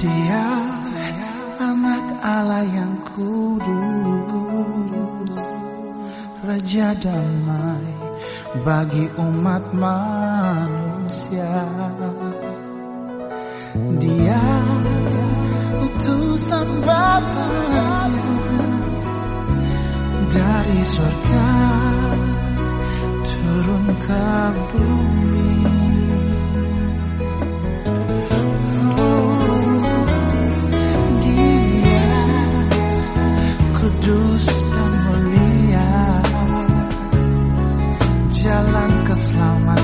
Dia anak Allah yang kudus Raja damai bagi umat manusia. Dia utusan Bapa dari surga turun ke bumi 'Cause selamat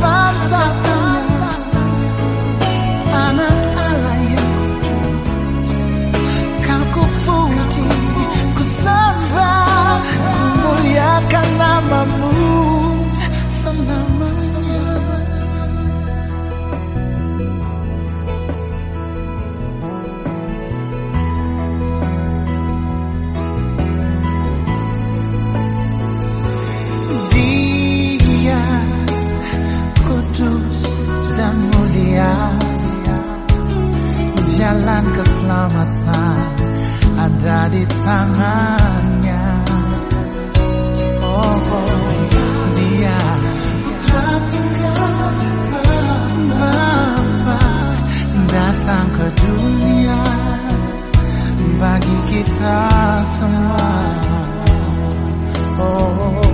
Fanta keselamatan ada di tangannya. Oh, oh dia Bapa datang ke dunia. Bagi kita semua. Oh,